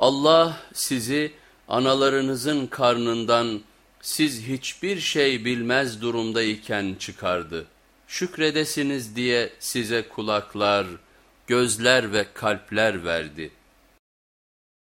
Allah sizi analarınızın karnından siz hiçbir şey bilmez durumdayken çıkardı. Şükredesiniz diye size kulaklar, gözler ve kalpler verdi.''